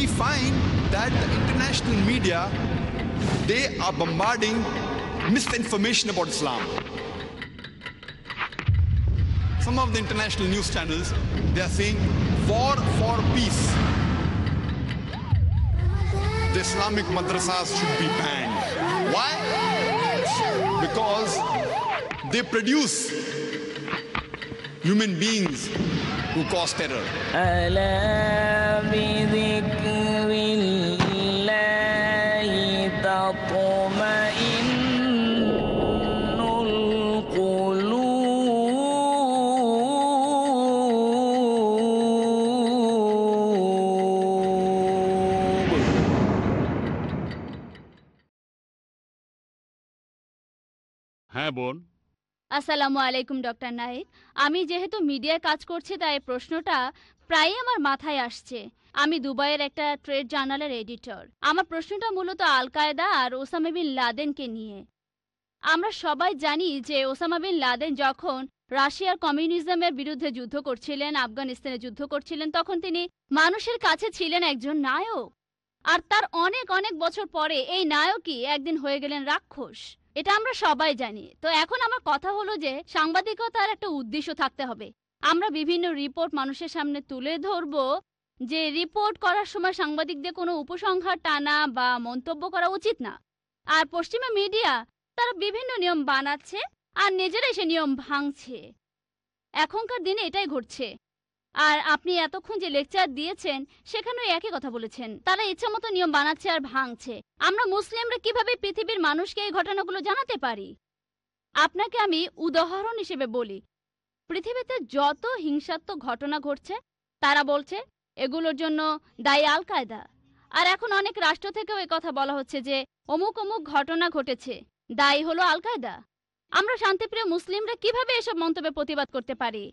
we find that the international media they are bombarding misinformation about islam. Some of the international news channels they are saying war for peace. The islamic madrasas should be banned. Why? Because they produce human beings who cause terror আসসালামু আলাইকুম, doctor Nahid. আমি যেহেতু মিডিয়ায় কাজ করছি, তাই প্রশ্নটা প্রায়ই আমার মাথায় আসছে। আমি দুবাইয়ের একটা ট্রেড জার্নালের এডিটর। আমার প্রশ্নটা মূলত আল কায়দা আর ওসামা বিন লাদেনকে নিয়ে। আমরা সবাই জানি যে ওসামা বিন লাদেন যখন রাশিয়ার কমিউনিজমের বিরুদ্ধে যুদ্ধ করছিলেন, আফগানিস্তানে যুদ্ধ করছিলেন, তখন তিনি মানুষের কাছে ছিলেন একজন নায়ক। আর তার অনেক অনেক বছর পরে এই নায়কই একদিন হয়ে গেলেন রাক্ষস। এটা আমরা সবাই জানি। তো এখন আমার কথা হলো যে, সাংবাদিকতার একটা উদ্দেশ্য থাকতে হবে। আমরা বিভিন্ন রিপোর্ট মানুষের সামনে তুলে ধরব যে, রিপোর্ট করার সময় সাংবাদিকদের কোনো উপসংহার টানা বা মন্তব্য করা উচিত না। আর পশ্চিমা মিডিয়া, তারা বিভিন্ন নিয়ম বানাচ্ছে আর নিজেরাই সে নিয়ম ভাঙছে। এখনকার দিনে এটাই ঘটছে। আর আপনি এতক্ষণ যে লেকচার দিয়েছেন, সেখানেও একই কথা বলেছেন। তারা ইচ্ছা মতো নিয়ম বানাচ্ছে আর ভাঙছে। আমরা মুসলিমরা কীভাবে পৃথিবীর মানুষকে এই ঘটনাগুলো জানাতে পারি? আপনাকে আমি উদাহরণ হিসেবে বলি। পৃথিবীতে যত হিংসাত্মক ঘটনা ঘটছে, তারা বলছে, এগুলোর জন্য দায়ী আল কায়দা আর এখন অনেক রাষ্ট্র থেকেও কথা বলা হচ্ছে যে, অমুক অমুক ঘটনা ঘটেছে, দায়ী হলো আল কায়দা আমরা শান্তিপ্রিয় মুসলিমরা কীভাবে এসব মন্তব্যে প্রতিবাদ করতে পারি?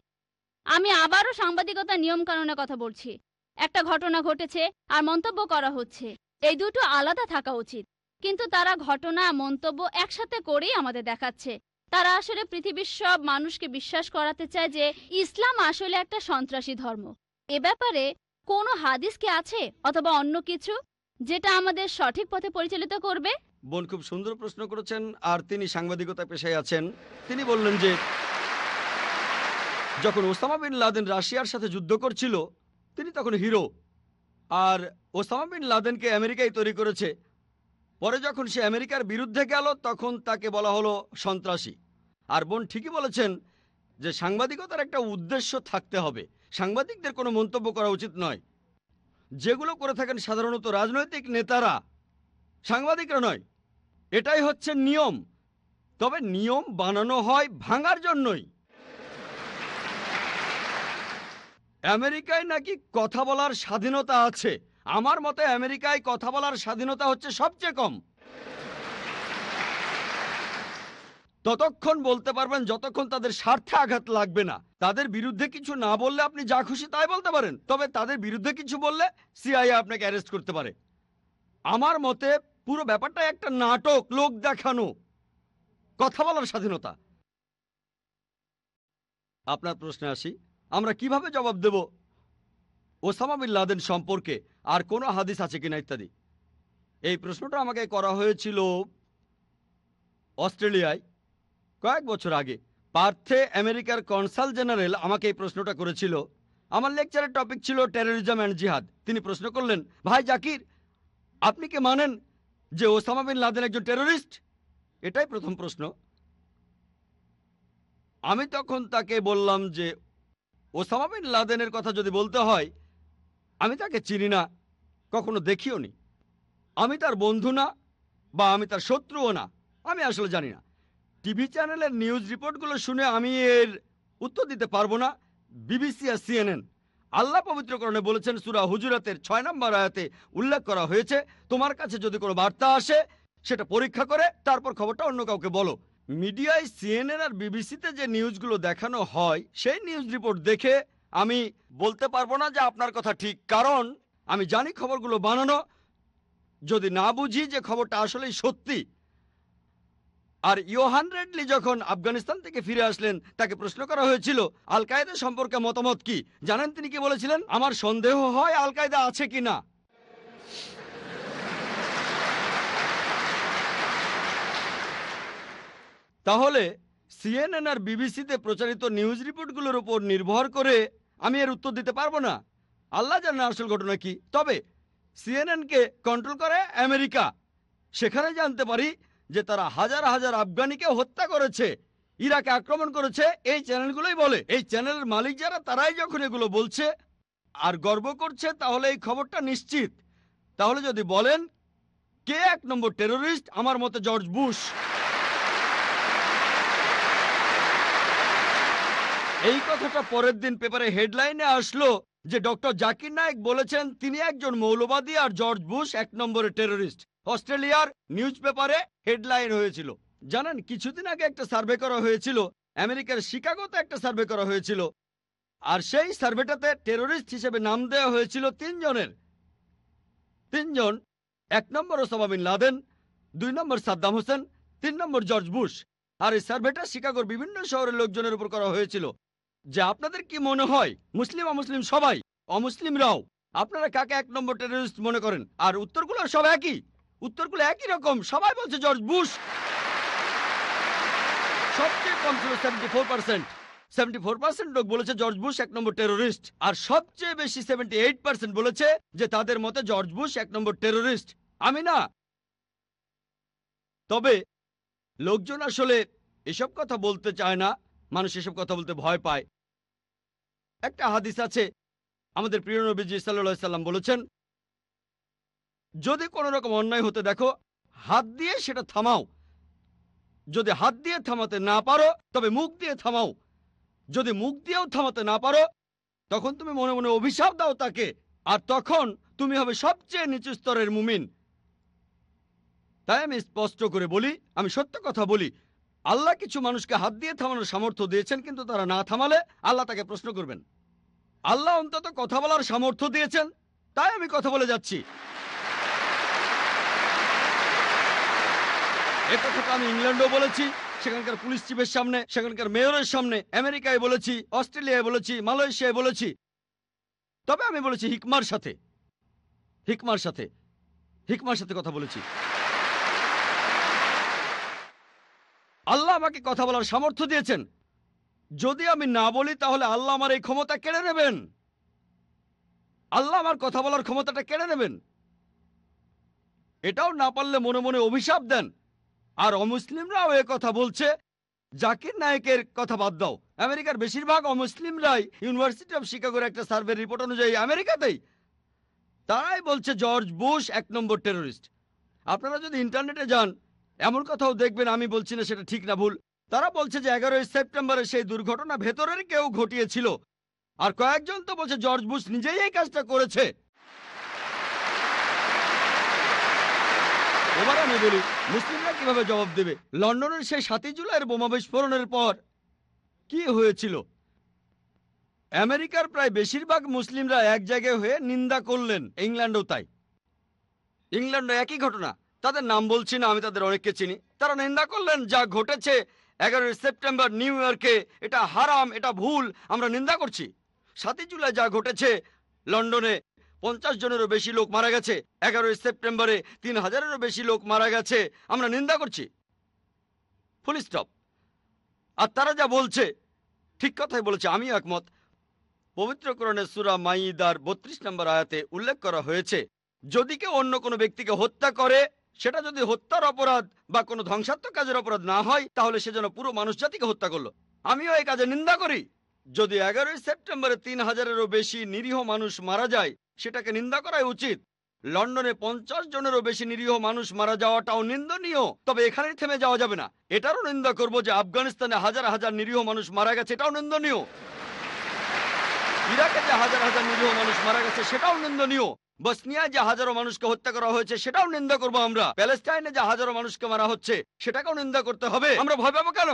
আমি আবারও সাংবাদিকতা নিয়ম কানুনের কথা বলছি। একটা ঘটনা ঘটেছে আর মন্তব্য করা হচ্ছে। এই দুটো আলাদা থাকা উচিত। কিন্তু তারা ঘটনা মন্তব্য একসাথে করেই আমাদের দেখাচ্ছে। তারা আসলে পৃথিবীর সব মানুষকে বিশ্বাস করাতে চায় যে ইসলাম আসলে একটা সন্ত্রাসী ধর্ম। এ ব্যাপারে কোনো হাদিস কি আছে অথবা অন্য কিছু যেটা আমাদের সঠিক পথে পরিচালিত করবে? বোন, খুব সুন্দর প্রশ্ন করেছেন আর তিনি সাংবাদিকতা পেশায় আছেন। তিনি বললেন যে যখন ওসামা বিন লাদেন রাশিয়ার সাথে যুদ্ধ করছিল, তিনি তখন হিরো। আর ওসামা বিন লাদেনকে আমেরিকায় তৈরি করেছে। পরে যখন সে আমেরিকার বিরুদ্ধে গেল, তখন তাকে বলা হলো সন্ত্রাসী। আর বোন ঠিকই বলেছেন যে সাংবাদিকতার একটা উদ্দেশ্য থাকতে হবে। সাংবাদিকদের কোনো মন্তব্য করা উচিত নয়। যেগুলো করে থাকেন সাধারণত রাজনৈতিক নেতারা, সাংবাদিকরা নয়। এটাই হচ্ছে নিয়ম। তবে নিয়ম বানানো হয় ভাঙার জন্যই। আমেরিকায় নাকি কথা বলার স্বাধীনতা আছে? আমার মতে আমেরিকায় কথা বলার স্বাধীনতা হচ্ছে সবচেয়ে কম। ততক্ষণ বলতে পারবেন যতক্ষণ তাদের স্বার্থে আঘাত লাগবে না। তাদের বিরুদ্ধে কিছু না বললে আপনি যা খুশি তাই বলতে পারেন। তবে তাদের বিরুদ্ধে কিছু বললে সিআইএ আপনাকে অ্যারেস্ট করতে পারে। আমার মতে পুরো ব্যাপারটা একটা নাটক, লোক দেখানো, কথা বলার স্বাধীনতা। আপনার প্রশ্নে আসি। আমরা কীভাবে জবাব দেব? ওসামা বিন লাদেন সম্পর্কে আর কোনো হাদিস আছে কিনা ইত্যাদি? এই প্রশ্নটা আমাকে করা হয়েছিল অস্ট্রেলিয়ায় কয়েক বছর আগে। পার্থে আমেরিকার কনসাল জেনারেল আমাকে এই প্রশ্নটা করেছিল। আমার লেকচারের টপিক ছিল টেরোরিজম অ্যান্ড জিহাদ। তিনি প্রশ্ন করলেন, ভাই জাকির, আপনি কি মানেন যে ওসামা বিন লাদেন একজন টেরোরিস্ট? এটাই প্রথম প্রশ্ন। আমি তখন তাকে বললাম যে ওসামা বিন লাদেনের কথা যদি বলতে হয়, আমি তাকে চিনি না, কখনো দেখিও নি। আমি তার বন্ধু না, বা আমি তার শত্রুও না, আমি আসলে জানি না। টিভি চ্যানেলের নিউজ রিপোর্টগুলো শুনে আমি এর উত্তর দিতে পারব না, বিবিসি আর সিএনএন। আল্লাহ পবিত্রকরণে বলেছেন, সুরা হুজুরাতের ছয় নম্বর আয়াতে উল্লেখ করা হয়েছে, তোমার কাছে যদি কোনো বার্তা আসে, সেটা পরীক্ষা করে, তারপর খবরটা অন্য কাউকে বলো। মিডিয়ায় সিএনএন আর বিবিসিতে যে নিউজগুলো দেখানো হয়, সেই নিউজ রিপোর্ট দেখে আমি বলতে পারব না যে আপনার কথা ঠিক। কারণ আমি জানি খবরগুলো বানানো, যদি না বুঝি যে খবরটা আসলেই সত্যি। আর ইয়োহান রেডলি যখন আফগানিস্তান থেকে ফিরে আসলেন, তাকে প্রশ্ন করা হয়েছিল, আল কায়দা সম্পর্কে মতামত কি? জানেন তিনি কি বলেছিলেন? আমার সন্দেহ হয় আল কায়দা আছে কি না তাহলে সিএনএন আর বিবিসিতে প্রচারিত নিউজ রিপোর্টগুলোর উপর নির্ভর করে আমি এর উত্তর দিতে পারব না। আল্লাহ জানে আসল ঘটনা কি। তবে সিএনএনকে কন্ট্রোল করে আমেরিকা। সেখানে জানতে পারি যে তারা হাজার হাজার আফগানিকে হত্যা করেছে, ইরাকে আক্রমণ করেছে, এই চ্যানেলগুলোই বলে। এই চ্যানেলের মালিক যারা, তারাই যখন এগুলো বলছে আর গর্ব করছে, তাহলে এই খবরটা নিশ্চিত। তাহলে যদি বলেন, কে এক নম্বর টেরোরিস্ট আমার মতে জর্জ বুশ। এই কথাটা পরের দিন পেপারে হেডলাইনে আসলো যে ডক্টর জাকির নায়েক বলেছেন, তিনি একজন মৌলবাদী আর জর্জ বুশ এক নম্বরের টেরোরিস্ট অস্ট্রেলিয়ার নিউজ পেপারে হেডলাইন হয়েছিল। জানেন, কিছুদিন আগে একটা সার্ভে করা হয়েছিল, আমেরিকার শিকাগোতে একটা সার্ভে করা হয়েছিল। আর সেই সার্ভেটাতে টেরোরিস্ট হিসেবে নাম দেওয়া হয়েছিল তিনজনের। তিনজন, এক নম্বর ওসামা বিন লাদেন, দুই নম্বর সাদ্দাম হোসেন, তিন নম্বর জর্জ বুশ। আর এই সার্ভেটা শিকাগোর বিভিন্ন শহরের লোকজনের উপর করা হয়েছিল। যে আপনাদের কি মনে হয়, মুসলিম, অমুসলিম সবাই? অমুসলিমরাও। আপনারা কাকে এক নম্বর টেররিস্ট মনে করেন? আর উত্তরগুলো সব একই। উত্তরগুলো একই রকম। সবাই বলছে জর্জ বুশ। সবচেয়ে কম seventy four percent seventy four percent লোক বলেছে জর্জ বুশ এক নম্বর আর সবচেয়ে বেশি সেভেন্টি এইট পার্সেন্ট বলেছে যে তাদের মতে জর্জ বুশ এক নম্বর টেরোরিস্ট আমি না। তবে লোকজন আসলে এসব কথা বলতে চায় না। মানুষ এসব কথা বলতে ভয় পায়। একটা হাদিস আছে, আমাদের প্রিয় নবীজি সাল্লাহ সাল্লাম বলেছেন, যদি কোনো রকম অন্যায় হতে দেখো, হাত দিয়ে সেটা থামাও। যদি হাত দিয়ে থামাতে না পারো, তবে মুখ দিয়ে থামাও। যদি মুখ দিয়েও থামাতে না পারো, তখন তুমি মনে মনে অভিশাপ দাও তাকে, আর তখন তুমি হবে সবচেয়ে নিচু স্তরের মুমিন। তাই আমি স্পষ্ট করে বলি, আমি সত্য কথা বলি আল্লাহ কিছু মানুষকে হাত দিয়ে থামানোর সামর্থ্য দিয়েছেন, কিন্তু তারা না থামালে আল্লাহ তাকে প্রশ্ন করবেন। আল্লাহ অন্তত কথা বলার সামর্থ্য দিয়েছেন, তাই আমি কথা বলে যাচ্ছি। এ কথাটা আমি ইংল্যান্ডও বলেছি, সেখানকার পুলিশ চিফের সামনে, সেখানকার মেয়রের সামনে, আমেরিকায় বলেছি, অস্ট্রেলিয়ায় বলেছি, মালয়েশিয়ায় বলেছি। তবে আমি বলেছি হিকমার সাথে হিকমার সাথে হিকমার সাথে কথা বলেছি। আল্লাহ আমাকে কথা বলার সামর্থ্য দিয়েছেন। যদি আমি না বলি, তাহলে আল্লাহ আমার এই ক্ষমতা কেড়ে নেবেন। আল্লাহ আমার কথা বলার ক্ষমতাটা কেড়ে নেবেন। এটাও না পারলে মনে মনে অভিশাপ দেন। আর অমুসলিমরাও এ কথা বলছে। জাকির নায়কের কথা বাদ দাও। আমেরিকার বেশিরভাগ অমুসলিমরাই ইউনিভার্সিটি অফ শিকাগোর একটা সার্ভে রিপোর্ট অনুযায়ী আমেরিকাতেই। তারাই বলছে, জর্জ বুশ এক নম্বর টেরোরিস্ট আপনারা যদি ইন্টারনেটে যান এমন কথাও দেখবেন আমি বলছি না সেটা ঠিক না ভুল। তারা বলছে যে এগারোই সেপ্টেম্বরে সেই দুর্ঘটনা ভেতরের কেউ ঘটিয়েছিল। আর কয়েকজন তো বলছে জর্জ বুশ নিজেই এই কাজটা করেছে। এবার আমি বলি, মুসলিমরা কীভাবে জবাব দেবে? লন্ডনের সেই সাতই জুলাইয়ের বোমা বিস্ফোরণের পর কি হয়েছিল? আমেরিকার প্রায় বেশিরভাগ মুসলিমরা এক জায়গায় হয়ে নিন্দা করলেন, ইংল্যান্ডও তাই। ইংল্যান্ডে একই ঘটনা। তাদের নাম বলছি না, আমি তাদের অনেককে চিনি। তারা নিন্দা করলেন, যা ঘটেছে এগারোই সেপ্টেম্বর নিউ ইয়র্কে, এটা হারাম, এটা ভুল, আমরা নিন্দা করছি। সাতই জুলাই যা ঘটেছে, লন্ডনে পঞ্চাশ জনেরও বেশি লোক মারা গেছে, এগারোই সেপ্টেম্বরে তিন হাজারেরও বেশি লোক মারা গেছে, আমরা নিন্দা করছি। Full stop. আর তারা যা বলছে, ঠিক কথাই বলেছে আমি একমত। পবিত্রকরণে সুরা মাইদার বত্রিশ নম্বর আয়াতে উল্লেখ করা হয়েছে, যদি কেউ অন্য কোনো ব্যক্তিকে হত্যা করে সেটা যদি হত্যার অপরাধ বা কোনো ধ্বংসাত্মক কাজের অপরাধ না হয়, তাহলে সে যেন পুরো মানুষ জাতিকে হত্যা করল। আমিও এই কাজে নিন্দা করি। যদি এগারোই সেপ্টেম্বরে তিন হাজারেরও বেশি নিরীহ মানুষ মারা যায়, সেটাকে নিন্দা করাই উচিত। লন্ডনে পঞ্চাশ জনেরও বেশি নিরীহ মানুষ মারা যাওয়াটাও নিন্দনীয়, তবে এখানেই থেমে যাওয়া যাবে না। এটারও নিন্দা করব যে আফগানিস্তানে হাজার হাজার নিরীহ মানুষ মারা গেছে, এটাও নিন্দনীয়। ইরাকে যে হাজার হাজার নিরীহ মানুষ মারা গেছে, সেটাও নিন্দনীয়। বসনিয়ায় যে হাজারো মানুষকে হত্যা করা হয়েছে, সেটাও নিন্দা করব আমরা। প্যালেস্টাইনে যে হাজারো মানুষকে মারা হচ্ছে, সেটাকেও নিন্দা করতে হবে। আমরা ভয় পাবো কেন?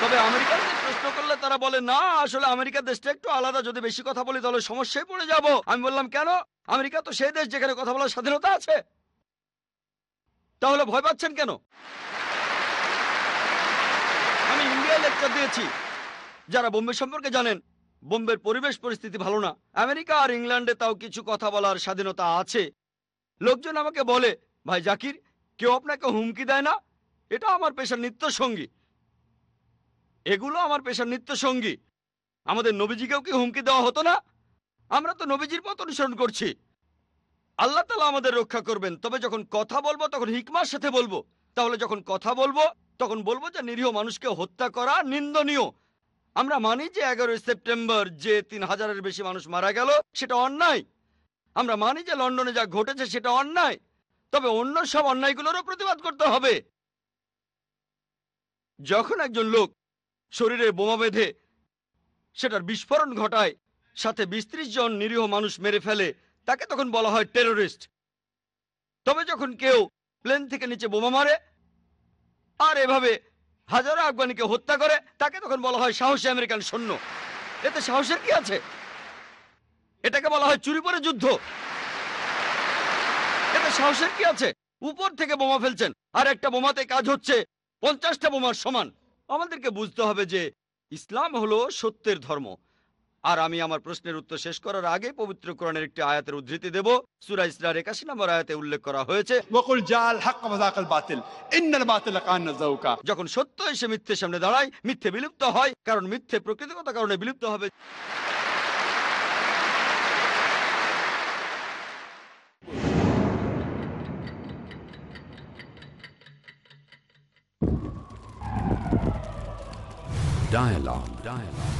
তবে আমেরিকার প্রশ্ন করলে তারা বলে, না, আসলে আমেরিকা দেশটা একটু আলাদা, যদি বেশি কথা বলি তাহলে সমস্যায় পড়ে যাব। আমি বললাম, কেন? আমেরিকা তো সেই দেশ যেখানে কথা বলার স্বাধীনতা আছে। তাহলে ভয় পাচ্ছেন কেন? আমি ইন্ডিয়ায় লেকচার দিয়েছি। যারা বোম্বে সম্পর্কে জানেন বোম্বের পরিবেশ পরিস্থিতি ভালো না। আমেরিকা আর ইংল্যান্ডে তাও কিছু কথা বলার স্বাধীনতা আছে। লোকজন আমাকে বলে, ভাই জাকির, কেউ আপনাকে হুমকি দেয় না? এটা আমার পেশার নিত্য সঙ্গী। এগুলো আমার পেশার নিত্য সঙ্গী। আমাদের নবীজিকেও কি হুমকি দেওয়া হতো না? আমরা তো নবীজির পথ অনুসরণ করছি। আল্লাহ তালা আমাদের রক্ষা করবেন। তবে যখন কথা বলব, তখন হিকমার সাথে বলব। তাহলে যখন কথা বলব, তখন বলব যে নিরীহ মানুষকে হত্যা করা নিন্দনীয়। আমরা মানি যে এগারোই সেপ্টেম্বর যে তিন হাজারের বেশি মানুষ মারা গেল, সেটা অন্যায়। আমরা মানি যে লন্ডনে যা ঘটেছে, সেটা অন্যায়। তবে অন্য সব অন্যায়গুলোরও প্রতিবাদ করতে হবে। যখন একজন লোক শরীরে বোমা বেঁধে সেটার বিস্ফোরণ ঘটায়, সাথে বিশ জন নিরীহ মানুষ মেরে ফেলে, তাকে তখন বলা হয় টেরোরিস্ট। তবে যখন কেউ প্লেন থেকে নিচে বোমা মারে, আর এভাবে হাজারো আফগানিকে হত্যা করে তাকে তখন বলা হয় সাহসী আমেরিকান সৈন্য। এতে সাহসের কি আছে? এটাকে বলা হয় চুরি পরে যুদ্ধ। এতে সাহসের কি আছে? উপর থেকে বোমা ফেলছেন, আর একটা বোমাতে কাজ হচ্ছে, পঞ্চাশটা বোমার সমান। আমাদেরকে বুঝতে হবে যে ইসলাম হলো সত্যের ধর্ম। আর আমি আমার প্রশ্নের উত্তর শেষ করার আগে পবিত্র কোরআনের একটি আয়াতের উদ্ধৃতি দেব সুরা ইসরার একাশি নম্বর আয়াতে উল্লেখ করা হয়েছে যখন সত্য এসে মিথ্যের সামনে দাঁড়ায় মিথ্যে বিলুপ্ত হয় কারণ মিথ্যে প্রকৃতিগত কারণে বিলুপ্ত হবে Dialogue. Dialogue.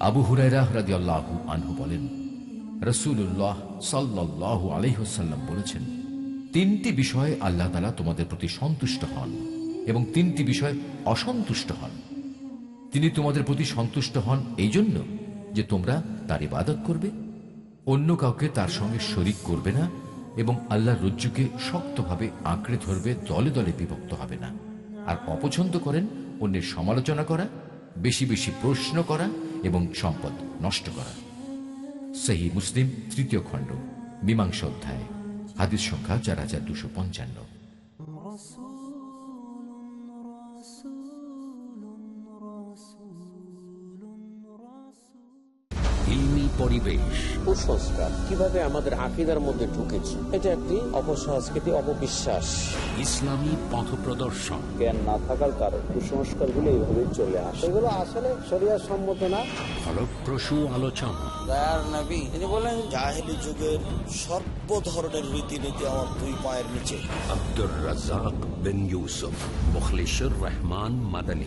আবু রাদিয়াল্লাহু আনহু বলেন, রাসূলুল্লাহ সাল্লাল্লাহু আলাইহি ওয়াসাল্লাম বলেছেন, তিনটি বিষয়ে আল্লাহ তালা তোমাদের প্রতি সন্তুষ্ট হন এবং তিনটি বিষয় অসন্তুষ্ট হন। তিনি তোমাদের প্রতি সন্তুষ্ট হন এই জন্য যে তোমরা তার ইবাদত করবে, অন্য কাউকে তার সঙ্গে শরিক করবে না এবং আল্লাহ রজ্জুকে শক্তভাবে আঁকড়ে ধরবে, দলে দলে বিভক্ত হবে না। আর অপছন্দ করেন অন্যের সমালোচনা করা, বেশি বেশি প্রশ্ন করা এবং সম্পদ নষ্ট করা। সেই মুসলিম, তৃতীয় খণ্ড, মীমাংসা অধ্যায়, হাদিস সংখ্যা চার হাজার দুশো পঞ্চান্ন। পরিবেশ। কুসংস্কার কীভাবে আমাদের আকিদার মধ্যে ঢুকেছে এটা একটি অপসংস্কৃতি অপবিশ্বাস। ইসলামী পথ প্রদর্শন। জ্ঞান না থাকার কারণ কুসংস্কারগুলো এইভাবে চলে আসে। এগুলো আসলে শরিয়ার সম্মত না। ফলপ্রসূ আলোচনা। নবী তিনি বলেন জাহেলি যুগের সর্ব ধরনের রীতিনীতি আমার দুই পায়ের নিচে। আব্দুর রাজাক বিন ইউসুফ মুখলিশুর রহমান মাদানী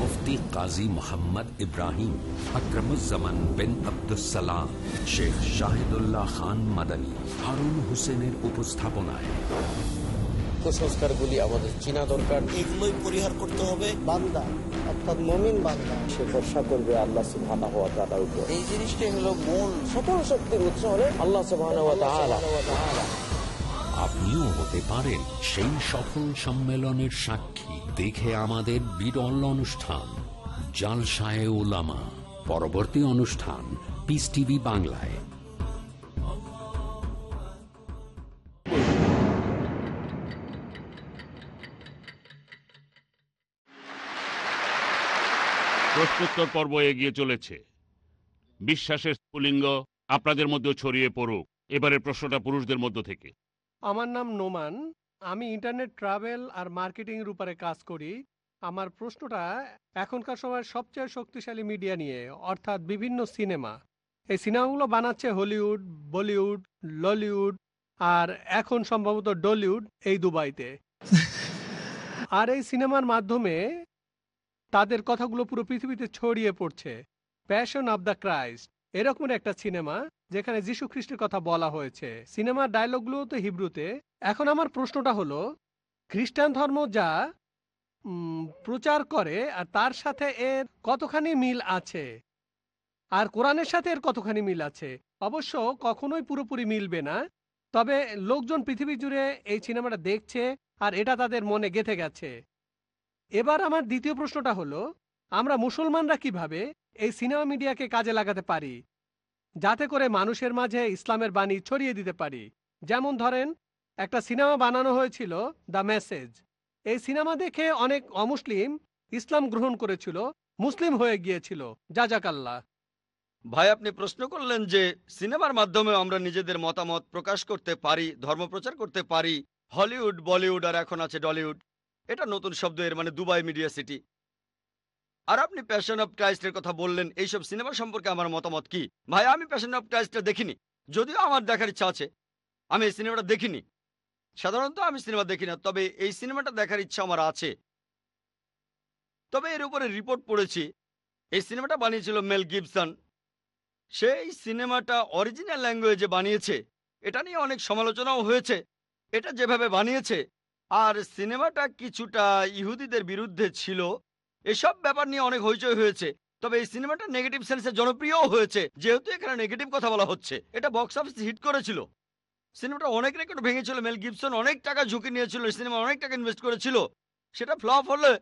মুফতি কাজী মোহাম্মদ ইব্রাহিম আকরমুজ্জামান বিন আব্দুসালাম শেখ শাহিদুল্লাহ খান মাদানী হারুন হোসেনের উপস্থাপনায় কুসংস্কারগুলি আমাদের চিনা দরকার। এগুলোই পরিহার করতে হবে। বান্দা অর্থাৎ মমিন বান্দা সে ভরসা করবে আল্লাহ সুবহানাহু ওয়া তাআলার উপর। এই জিনিসটাই হলো মূল। সকল শক্তির উৎস হলো আল্লাহ সুবহানাহু ওয়া তাআলা। আপনিও হতে পারেন সেই সফল সম্মেলনের সাক্ষী। দেখে আমাদের বিরল অনুষ্ঠান, জালসায় ওলামা। পরবর্তী অনুষ্ঠান, পিস টিভি বাংলায়। প্রশ্নোত্তর পর্ব এগিয়ে চলেছে। বিশ্বাসের স্ফুলিঙ্গ আপনাদের মধ্যে ছড়িয়ে পড়ুক। এবারের প্রশ্নটা পুরুষদের মধ্য থেকে। আমার নাম নোমান। আমি ইন্টারনেট ট্রাভেল আর মার্কেটিংয়ের উপরে কাজ করি। আমার প্রশ্নটা এখনকার সময় সবচেয়ে শক্তিশালী মিডিয়া নিয়ে অর্থাৎ বিভিন্ন সিনেমা। এই সিনেমাগুলো বানাচ্ছে হলিউড বলিউড ললিউড আর এখন সম্ভবত ডলিউড এই দুবাইতে। আর এই সিনেমার মাধ্যমে তাদের কথাগুলো পুরো পৃথিবীতে ছড়িয়ে পড়ছে। প্যাশন অব দ্য ক্রাইস্ট এরকম একটা সিনেমা যেখানে যীশু খ্রিস্টের কথা বলা হয়েছে। সিনেমার ডায়লগগুলো তো হিব্রুতে। এখন আমার প্রশ্নটা হলো, খ্রিস্টান ধর্ম যা প্রচার করে আর তার সাথে এর কতখানি মিল আছে? আর কোরআনের সাথে এর কতখানি মিল আছে? অবশ্য কখনোই পুরোপুরি মিলবে না। তবে লোকজন পৃথিবী জুড়ে এই সিনেমাটা দেখছে আর এটা তাদের মনে গেঁথে গেছে। এবার আমার দ্বিতীয় প্রশ্নটা হলো, আমরা মুসলমানরা কীভাবে এই সিনেমা মিডিয়াকে কাজে লাগাতে পারি, যাতে করে মানুষের মাঝে ইসলামের বাণী ছড়িয়ে দিতে পারি। যেমন ধরেন, একটা সিনেমা বানানো হয়েছিল, দ্য মেসেজ। এই সিনেমা দেখে অনেক অমুসলিম ইসলাম গ্রহণ করেছিল, মুসলিম হয়ে গিয়েছিল। জাজাকাল্লাহ। ভাই, আপনি প্রশ্ন করলেন যে, সিনেমার মাধ্যমে আমরা নিজেদের মতামত প্রকাশ করতে পারি, ধর্ম প্রচার করতে পারি, হলিউড, বলিউড, আর এখন আছে ডলিউড। এটা নতুন শব্দ, এর মানে দুবাই মিডিয়া সিটি। আর আপনি প্যাশন অফ ক্রাইস্টের কথা বললেন, এইসব সিনেমা সম্পর্কে আমার মতামত কি? ভাই, আমি প্যাশন অফ ক্রাইস্টটা দেখিনি। যদিও আমার দেখার ইচ্ছা আছে, আমি এই সিনেমাটা দেখিনি। সাধারণত আমি সিনেমা দেখি না, তবে এই সিনেমাটা দেখার ইচ্ছা আমার আছে। তবে এর উপরে রিপোর্ট পড়েছি, এই সিনেমাটা বানিয়েছিল মেল গিবসন সেই সিনেমাটা অরিজিনাল ল্যাঙ্গুয়েজে বানিয়েছে, এটা নিয়ে অনেক সমালোচনাও হয়েছে, এটা যেভাবে বানিয়েছে, আর সিনেমাটা কিছুটা ইহুদিদের বিরুদ্ধে ছিল এসব ব্যাপার নিয়ে অনেক হইচই হয়েছে, তবে এই সিনেমাটা নেগেটিভ সেন্সে জনপ্রিয়ও হয়েছে, যেহেতু এখানে নেগেটিভ কথা বলা হচ্ছে। এটা বক্স অফিস হিট করেছিল। সিনেমাটা অনেক রেকর্ড ভেঙেছিল মেল গিবসন অনেক টাকা ঝুঁকি নিয়েছিল সিনেমা অনেক টাকা ইনভেস্ট করেছিল। সেটা ফ্লপ হলে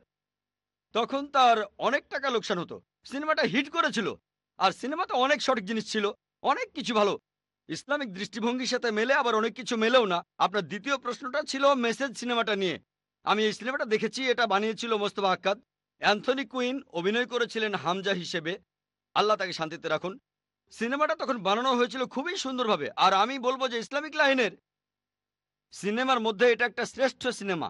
তখন তার অনেক টাকা লোকসান হতো। সিনেমাটা হিট করেছিল। আর সিনেমাতে অনেক সঠিক জিনিস ছিল, অনেক কিছু ভালো। ইসলামিক দৃষ্টিভঙ্গির সাথে মেলে আবার অনেক কিছু মেলেও না। আপনার দ্বিতীয় প্রশ্নটা ছিল মেসেজ সিনেমাটা নিয়ে। আমি এই সিনেমাটা দেখেছি, এটা বানিয়েছিল মোস্তফা আক্কাদ। অ্যান্থনি কুইন অভিনয় করেছিলেন হামজা হিসেবে। আল্লাহ তাকে শান্তিতে রাখুন। সিনেমাটা তখন বানানো হয়েছিল খুবই সুন্দরভাবে। আর আমি বলব যে ইসলামিক লাইনের সিনেমার মধ্যে এটা একটা শ্রেষ্ঠ সিনেমা।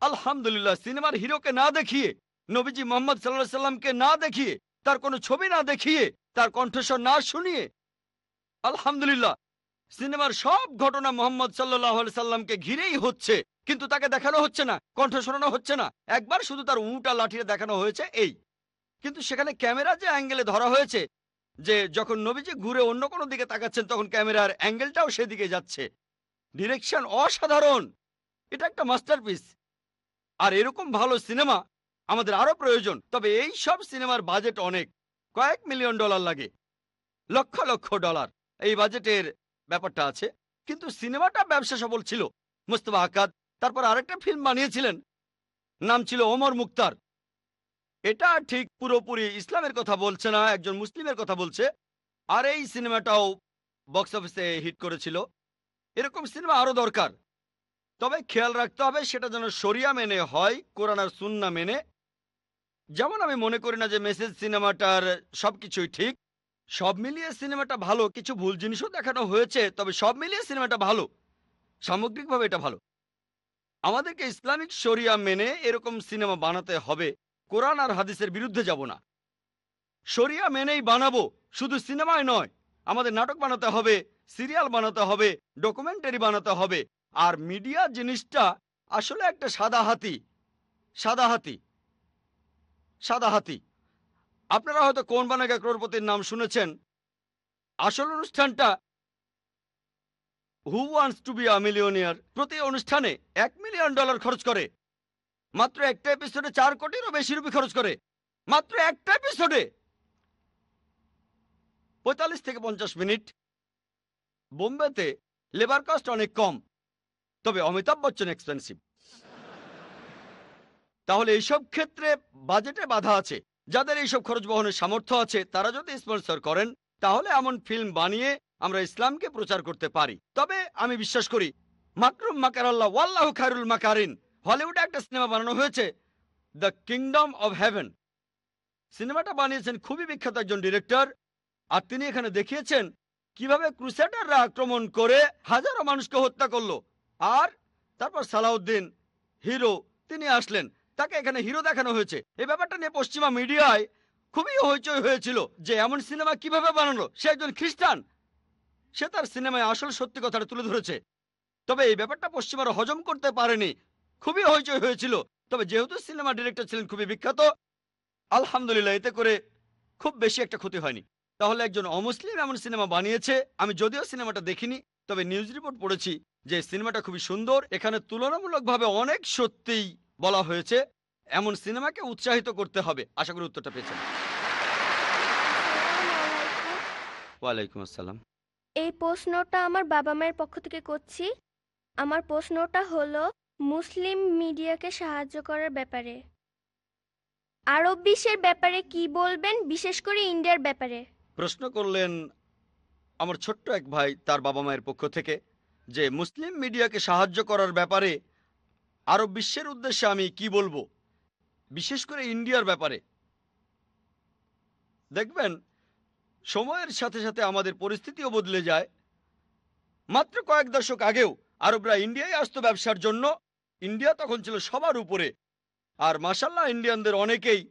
আলহামদুলিল্লাহ, সিনেমার হিরোকে না দেখিয়ে, নবীজি মোহাম্মদ সাল্লাহ সাল্লামকে না দেখিয়ে, তার কোনো ছবি না দেখিয়ে, তার কণ্ঠস্বর না শুনিয়ে, আলহামদুলিল্লাহ সিনেমার সব ঘটনা মোহাম্মদ সাল্লাহ সাল্লামকে ঘিরেই হচ্ছে, কিন্তু তাকে দেখানো হচ্ছে না, কণ্ঠ শোনানো হচ্ছে না। একবার শুধু তার উঁটা লাঠিয়ে দেখানো হয়েছে এই। কিন্তু সেখানে ক্যামেরা যে অ্যাঙ্গেলে ধরা হয়েছে, যে যখন নবীজি ঘুরে অন্য কোনো দিকে তাকাচ্ছেন, তখন ক্যামেরার অ্যাঙ্গেলটাও সেদিকে যাচ্ছে। ডিরেকশন অসাধারণ! এটা একটা মাস্টারপিস। আর এরকম ভালো সিনেমা আমাদের আরও প্রয়োজন, তবে এই সব সিনেমার বাজেট অনেক। কয়েক মিলিয়ন ডলার লাগে। লক্ষ লক্ষ ডলার। এই বাজেটের ব্যাপারটা আছে। কিন্তু সিনেমাটা ব্যবসা সফল ছিল। মুস্তফা আকাদ তারপর আরেকটা ফিল্ম বানিয়েছিলেন। নাম ছিল ওমর মুক্তার। এটা ঠিক পুরোপুরি ইসলামের কথা বলছে না, একজন মুসলিমের কথা বলছে। আর এই সিনেমাটাও বক্স অফিসে হিট করেছিল। এরকম সিনেমা আরও দরকার। তবে খেয়াল রাখতে হবে, সেটা যেন সরিয়া মেনে হয়, কোরআন আর সুন্না মেনে। যেমন আমি মনে করি না যে মেসেজ সিনেমাটার সবকিছুই ঠিক সব মিলিয়ে সিনেমাটা ভালো, কিছু ভুল জিনিসও দেখানো হয়েছে, তবে সব মিলিয়ে সিনেমাটা ভালো। সামগ্রিকভাবে এটা ভালো। আমাদেরকে ইসলামিক শরিয়া মেনে এরকম সিনেমা বানাতে হবে। কোরআন আর হাদিসের বিরুদ্ধে যাব না। শরিয়া মেনেই বানাবো, শুধু সিনেমায় নয়, আমাদের নাটক বানাতে হবে, সিরিয়াল বানাতে হবে, ডকুমেন্টারি বানাতে হবে, আর মিডিয়া জিনিসটা আসলে একটা সাদা হাতি সাদা হাতি সাদা হাতি। আপনারা হয়তো কোন বানাগা ক্রোরপতির নাম শুনেছেন? আসল অনুষ্ঠানটা who wants to be a প্রতি অনুষ্ঠানে এক মিলিয়ন ডলার খরচ করে। মাত্র একটা এপিসোডে চার কোটিরও বেশি রুপি খরচ করে। মাত্র একটা এপিসোডে পঁয়তাল্লিশ থেকে পঞ্চাশ মিনিট। বোম্বেতে লেবার কস্ট অনেক কম, তবে অমিতাভ বচ্চন এক্সপেন্সিভ তাহলে এইসব ক্ষেত্রে বাজেটে বাধা আছে। যাদের এইসব খরচ বহনের সামর্থ্য আছে, তারা যদি স্পন্সর করেন, তাহলে এমন ফিল্ম বানিয়ে আমরা ইসলামকে প্রচার করতে পারি। তবে আমি বিশ্বাস করি, মাকরুম মাকার আল্লাহ ওয়াল্লাহ খায়রুল মাকারিন, হলিউডে একটা সিনেমা বানানো হয়েছে, দ্য কিংডম অব হেভেন। সিনেমাটা বানিয়েছেন খুবই বিখ্যাত একজন ডিরেক্টর, আর তিনি এখানে দেখিয়েছেন কীভাবে ক্রুসেডাররা আক্রমণ করে হাজারো মানুষকে হত্যা করল। আর তারপর সালাউদ্দিন হিরো, তিনি আসলেন। তাকে এখানে হিরো দেখানো হয়েছে। এই ব্যাপারটা নিয়ে পশ্চিমা মিডিয়ায় খুবই হইচই হয়েছিল যে এমন সিনেমা কীভাবে বানালো সে একজন খ্রিস্টান। সে তার সিনেমায় আসল সত্যি কথাটা তুলে ধরেছে। তবে এই ব্যাপারটা পশ্চিমারা হজম করতে পারেনি। খুবই হইচই হয়েছিল। তবে যেহেতু সিনেমা ডিরেক্টর ছিলেন খুবই বিখ্যাত, আলহামদুলিল্লাহ, এতে করে খুব বেশি একটা ক্ষতি হয়নি। তাহলে একজন অমুসলিম এমন সিনেমা বানিয়েছে, আমি যদিও সিনেমাটা দেখিনি, তবে নিউজ রিপোর্ট পড়েছি যে সিনেমাটা খুবই সুন্দর, এখানে তুলনামূলকভাবে অনেক সত্যিই বলা হয়েছে এমন সিনেমাকে উৎসাহিত করতে হবে। আশা করি উত্তরটা পেয়েছেন। ওয়ালাইকুম আসসালাম। এই প্রশ্নটা আমার বাবা মায়ের পক্ষ থেকে করছি। আমার প্রশ্নটা হলো মুসলিম মিডিয়াকে সাহায্য করার ব্যাপারে। আরব বিশ্বের ব্যাপারে কি বলবেন? বিশেষ করে ইন্ডিয়ার ব্যাপারে। প্রশ্ন করলেন আমার ছোট্ট এক ভাই তার বাবা মায়ের পক্ষ থেকে যে মুসলিম মিডিয়াকে সাহায্য করার ব্যাপারে আরব বিশ্বের উদ্দেশ্যে আমি কি বলব? বিশেষ করে ইন্ডিয়ার ব্যাপারে। দেখবেন, সময়ের সাথে সাথে আমাদের পরিস্থিতিও বদলে যায়। মাত্র কয়েক দশক আগেও আরবরা ইন্ডিয়ায় আসতো ব্যবসার জন্য। ইন্ডিয়া তখন ছিল সবার উপরে। আর মাসাল্লাহ ইন্ডিয়ানদের অনেকেই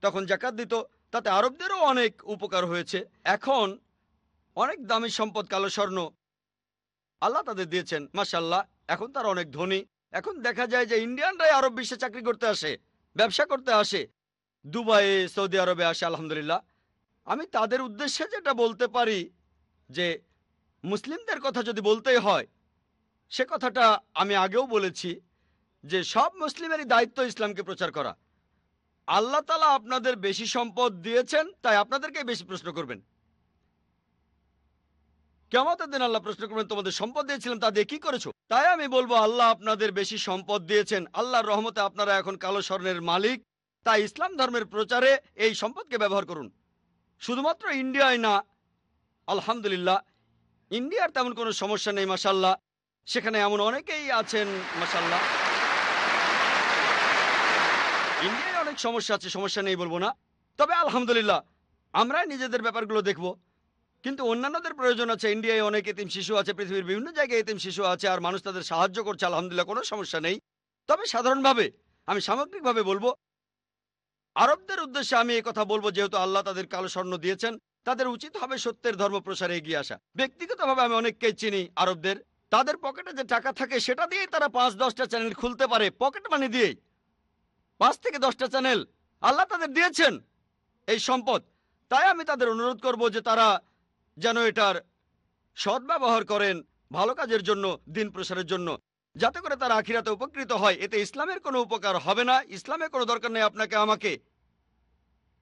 তখন জাকাত দিত। তাতে আরবদেরও অনেক উপকার হয়েছে। এখন অনেক দামি সম্পদ, কালো স্বর্ণ আল্লাহ তাদের দিয়েছেন মাসাল্লাহ এখন তার অনেক ধনী। এখন দেখা যায় যে ইন্ডিয়ানরাই আরব বিশ্বে চাকরি করতে আসে, ব্যবসা করতে আসে, দুবাইয়ে, সৌদি আরবে আসে, আলহামদুলিল্লাহ। আমি তাদের উদ্দেশ্যে যেটা বলতে পারি যে, মুসলিমদের কথা যদি বলতেই হয়, সে কথাটা আমি আগেও বলেছি যে, সব মুসলিমেরই দায়িত্ব ইসলামকে প্রচার করা। আল্লাহ তালা আপনাদের বেশি সম্পদ দিয়েছেন, তাই আপনাদেরকে বেশি প্রশ্ন করবেন। কেমতের দিন আল্লাহ প্রশ্ন করবেন, তোমাদের সম্পদ দিয়েছিলাম, তা দিয়ে কি করেছ? তাই আমি বলব, আল্লাহ আপনাদের বেশি সম্পদ দিয়েছেন। আল্লাহর রহমতে আপনারা এখন কালো স্বর্ণের মালিক। তাই ইসলাম ধর্মের প্রচারে এই সম্পদকে ব্যবহার করুন। শুধুমাত্র ইন্ডিয়ায় না, আলহামদুলিল্লাহ, ইন্ডিয়ার তেমন কোনো সমস্যা নেই মাসাল্লাহ সেখানে এমন অনেকেই আছেন মাসাল্লাহ ইন্ডিয়ায় অনেক সমস্যা আছে, সমস্যা নেই বলব না। তবে আলহামদুলিল্লাহ, আমরাই নিজেদের ব্যাপারগুলো দেখব। কিন্তু অন্যান্যদের প্রয়োজন আছে। ইন্ডিয়ায় অনেক এতিম শিশু আছে, পৃথিবীর বিভিন্ন জায়গায় এতিম শিশু আছে, আর মানুষ তাদের সাহায্য করছে, আলহামদুলিল্লাহ, কোনো সমস্যা নেই। তবে সাধারণভাবে আমি সামগ্রিকভাবে বলব, আরবদের উদ্দেশ্যে আমি এই কথা বলব, যেহেতু আল্লাহ তাদের কালো স্বর্ণ দিয়েছেন, তাদের উচিত হবে সত্যের ধর্ম প্রসারে এগিয়ে আসা। ব্যক্তিগতভাবে আমি অনেককেই চিনি আরবদের। তাদের পকেটে যে টাকা থাকে, সেটা দিয়েই তারা পাঁচ, দশটা চ্যানেল খুলতে পারে, পকেট মানি দিয়েই। পাঁচ থেকে দশটা চ্যানেল আল্লাহ তাদের দিয়েছেন এই সম্পদ। তাই আমি তাদের অনুরোধ করব যে তারা যেন এটার সদ্ব্যবহার করেন ভালো কাজের জন্য দিন প্রসারের জন্য। যাতে করে তারা আখিরাতে উপকৃত হয়। এতে ইসলামের কোনো উপকার হবে না। ইসলামের কোনো দরকার নেই আপনাকে আমাকে।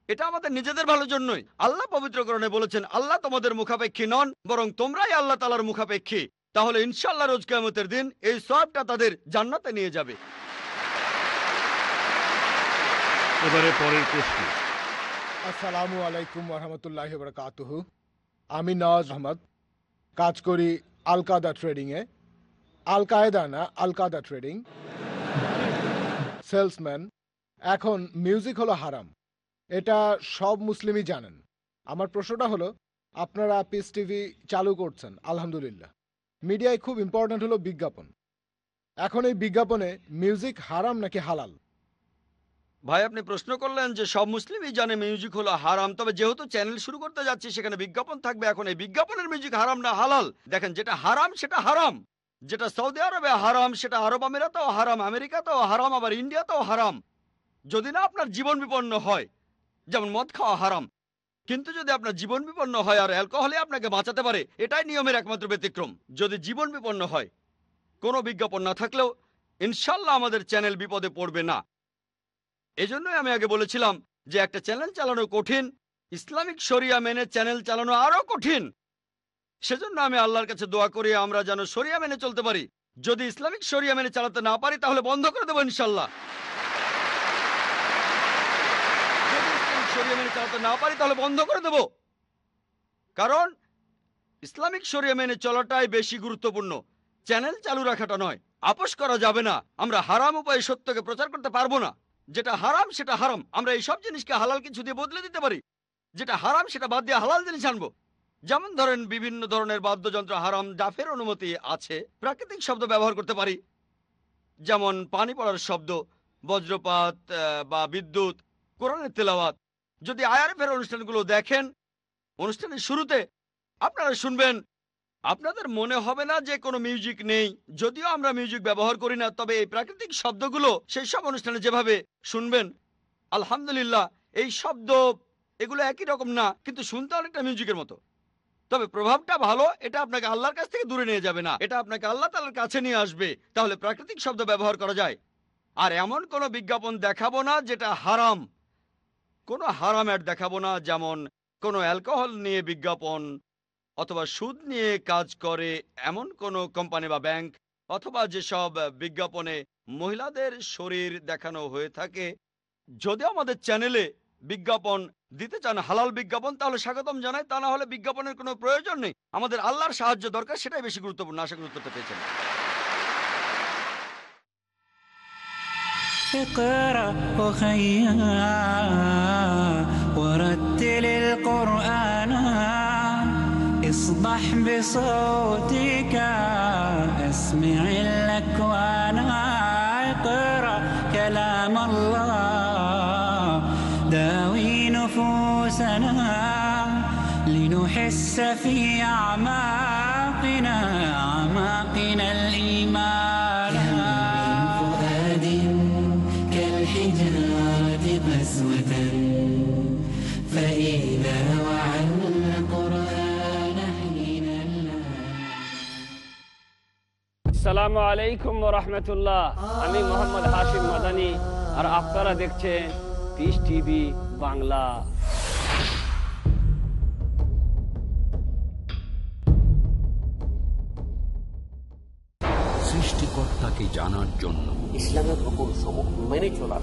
এটা আমাদের নিজেদের ভালোর জন্যই। আল্লাহ পবিত্রকরণে বলেছেন আল্লাহ তোমাদের মুখাপেক্ষী নন বরং তোমরাই আল্লাহ তালার মুখাপেক্ষী। তাহলে ইনশাল্লাহ রোজ কেমতের দিন এই সবটা তাদের জান্নাতে নিয়ে যাবে। এবারে পরের প্রশ্ন। আসসালামু আলাইকুম রহমতুল্লাহ বরকাতুহু। আমি নওয়াজ আহমদ, কাজ করি আলকাদা ট্রেডিংয়ে আল কায়দা না আলকাদা ট্রেডিং সেলসম্যান এখন মিউজিক হলো হারাম। এটা সব মুসলিমই জানেন। আমার প্রশ্নটা হলো, আপনারা পিস টিভি চালু করছেন, আলহামদুলিল্লাহ। মিডিয়ায় খুব ইম্পর্ট্যান্ট হলো বিজ্ঞাপন। এখন এই বিজ্ঞাপনে মিউজিক হারাম নাকি হালাল? ভাই, আপনি প্রশ্ন করলেন যে সব মুসলিমই জানে মিউজিক হলো হারাম, তবে যেহেতু চ্যানেল শুরু করতে যাচ্ছি, সেখানে বিজ্ঞাপন থাকবে। এখন এই বিজ্ঞাপনের মিউজিক হারাম না, হালাল? দেখেন, যেটা হারাম, সেটা হারাম। যেটা সৌদি আরবে হারাম, সেটা আরব আমিরাতেও হারাম, আমেরিকাতেও হারাম, আবার ইন্ডিয়াতেও হারাম। যদি না আপনার জীবন বিপন্ন হয়, যেমন মদ খাওয়া হারাম, কিন্তু যদি আপনার জীবন বিপন্ন হয় আর অ্যালকোহলে আপনাকে বাঁচাতে পারে, এটাই নিয়মের একমাত্র ব্যতিক্রম। যদি জীবন বিপন্ন হয়, কোনো বিজ্ঞাপন না থাকলেও, ইনশাল্লাহ আমাদের চ্যানেল বিপদে পড়বে না। এজন্যই আমি আগে বলেছিলাম যে একটা চ্যানেল চালানো কঠিন, ইসলামিক শরিয়া মেনে চ্যানেল চালানো আরও কঠিন। সেজন্য আমি আল্লাহর কাছে দোয়া করি আমরা যেন শরিয়া মেনে চলতে পারি। যদি ইসলামিক শরিয়া মেনে চালাতে না পারি, তাহলে বন্ধ করে দেবো ইনশাল্লাহ শরিয়া মেনে চালাতে না পারি, তাহলে বন্ধ করে দেব। কারণ ইসলামিক শরিয়া মেনে চলাটাই বেশি গুরুত্বপূর্ণ। চ্যানেল চালু রাখাটা নয়, আপোষ করা যাবে না। আমরা হারাম উপায়ে সত্যকে প্রচার করতে পারব না। যেটা হারাম, সেটা হারাম। আমরা এই সব জিনিসকে হালাল কিছু দিয়ে বদলে দিতে পারি। যেটা হারাম, সেটা বাদ দিয়ে হালাল জিনিস আনব। যেমন ধরেন, বিভিন্ন ধরনের বাদ্যযন্ত্র হারাম জাফের অনুমতি আছে, প্রাকৃতিক শব্দ ব্যবহার করতে পারি। যেমন পানি পড়ার শব্দ, বজ্রপাত বা বিদ্যুৎ, কোরআনের তেলাওয়াত। যদি আইআরএফের অনুষ্ঠানগুলো দেখেন, অনুষ্ঠানের শুরুতে আপনারা শুনবেন আপনাদের মনে হবে না যে কোনো মিউজিক নেই? যদিও আমরা মিউজিক ব্যবহার করি না, তবে এই প্রাকৃতিক শব্দগুলো সেই সব অনুষ্ঠানে যেভাবে শুনবেন, আলহামদুলিল্লাহ, এই শব্দ, এগুলো একই রকম না, কিন্তু শুনতে অনেকটা মিউজিকের মতো। তবে প্রভাবটা ভালো, এটা আপনাকে আল্লাহর কাছ থেকে দূরে নিয়ে যাবে না, এটা আপনাকে আল্লাহ তালার কাছে নিয়ে আসবে, তাহলে প্রাকৃতিক শব্দ ব্যবহার করা যায়। আর এমন কোনো বিজ্ঞাপন দেখাবো না যেটা হারাম। কোনো হারাম অ্যাড দেখাবো না, যেমন কোনো অ্যালকোহল নিয়ে বিজ্ঞাপন অথবা সুদ নিয়ে কাজ করে এমন কোনো কোম্পানি বা ব্যাংক অথবা যেসব বিজ্ঞাপনে মহিলাদের শরীর দেখানো হয়ে থাকে যদি আমাদের চ্যানেলে বিজ্ঞাপন দিতে চান হালাল বিজ্ঞাপন তাহলে স্বাগতম জানাই তা না হলে বিজ্ঞাপনের কোনো প্রয়োজন নেই আমাদের আল্লাহর সাহায্য দরকার সেটাই বেশি গুরুত্বপূর্ণ আশা করি উত্তরটা পেয়েছেন اقرأ أصبح بصوتك أسمع لك وأنا أقرأ كلام الله. داوي نفوسنا لنحس في أعمالنا. আসসালামু আলাইকুম রহমতুল্লাহ। আমি মোহাম্মদ হাশিম মাদানি আর আপনারা দেখছেন পিস টিভি বাংলা। সৃষ্টিকর্তাকে জানার জন্য ইসলামের হুকুম সমূহ মেনে চলার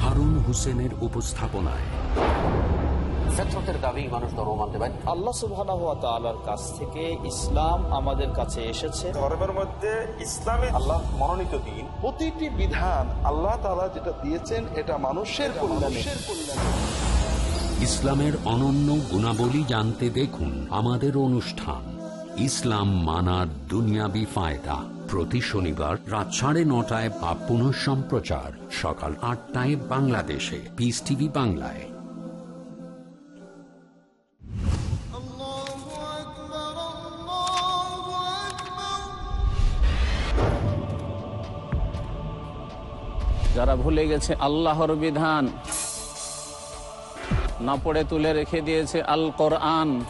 হারুন হুসেনের উপস্থাপনায়। ফেতরতের দাবি মানুষ ধর্ম মানতে পারে। আল্লাহ সুবহানাহু ওয়া তাআলার কাছ থেকে ইসলাম আমাদের কাছে এসেছে। ধর্মের মধ্যে ইসলামী আল্লাহ মনোনীত দিন। প্রতিটি বিধান আল্লাহ তাআলা যেটা দিয়েছেন এটা মানুষের কল্যাণে। ইসলামের অনন্য গুণাবলী জানতে দেখুন আমাদের অনুষ্ঠান। ইসলাম মানার দুনিয়াবি ফায়দা। প্রতি শনিবার রাত সাড়ে নটায় বা পুনঃ সম্প্রচার সকাল আটটায় বাংলাদেশে। পিস টিভি বাংলায়। যারা ভুলে গেছে আল্লাহর বিধান না পড়ে তুলে রেখে দিয়েছে আল কোরআন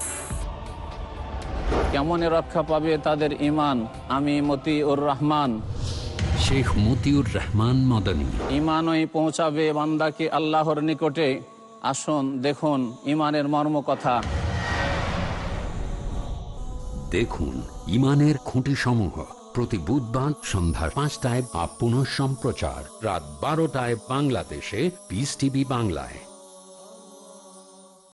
কেমনে রক্ষা পাবে তাদের ইমান আমি মতিউর রহমান। শেখ মতিউর রহমান মদনী। ইমানই পৌঁছাবে বান্দাকে আল্লাহর নিকটে। আসুন দেখুন ইমানের মর্ম কথা দেখুন ইমানের খুঁটি সমূহ প্রতি বুধবার সন্ধ্যা পাঁচটায় পুনঃ সম্প্রচার রাত বারোটায় বাংলাদেশে পিস টিভি বাংলায়।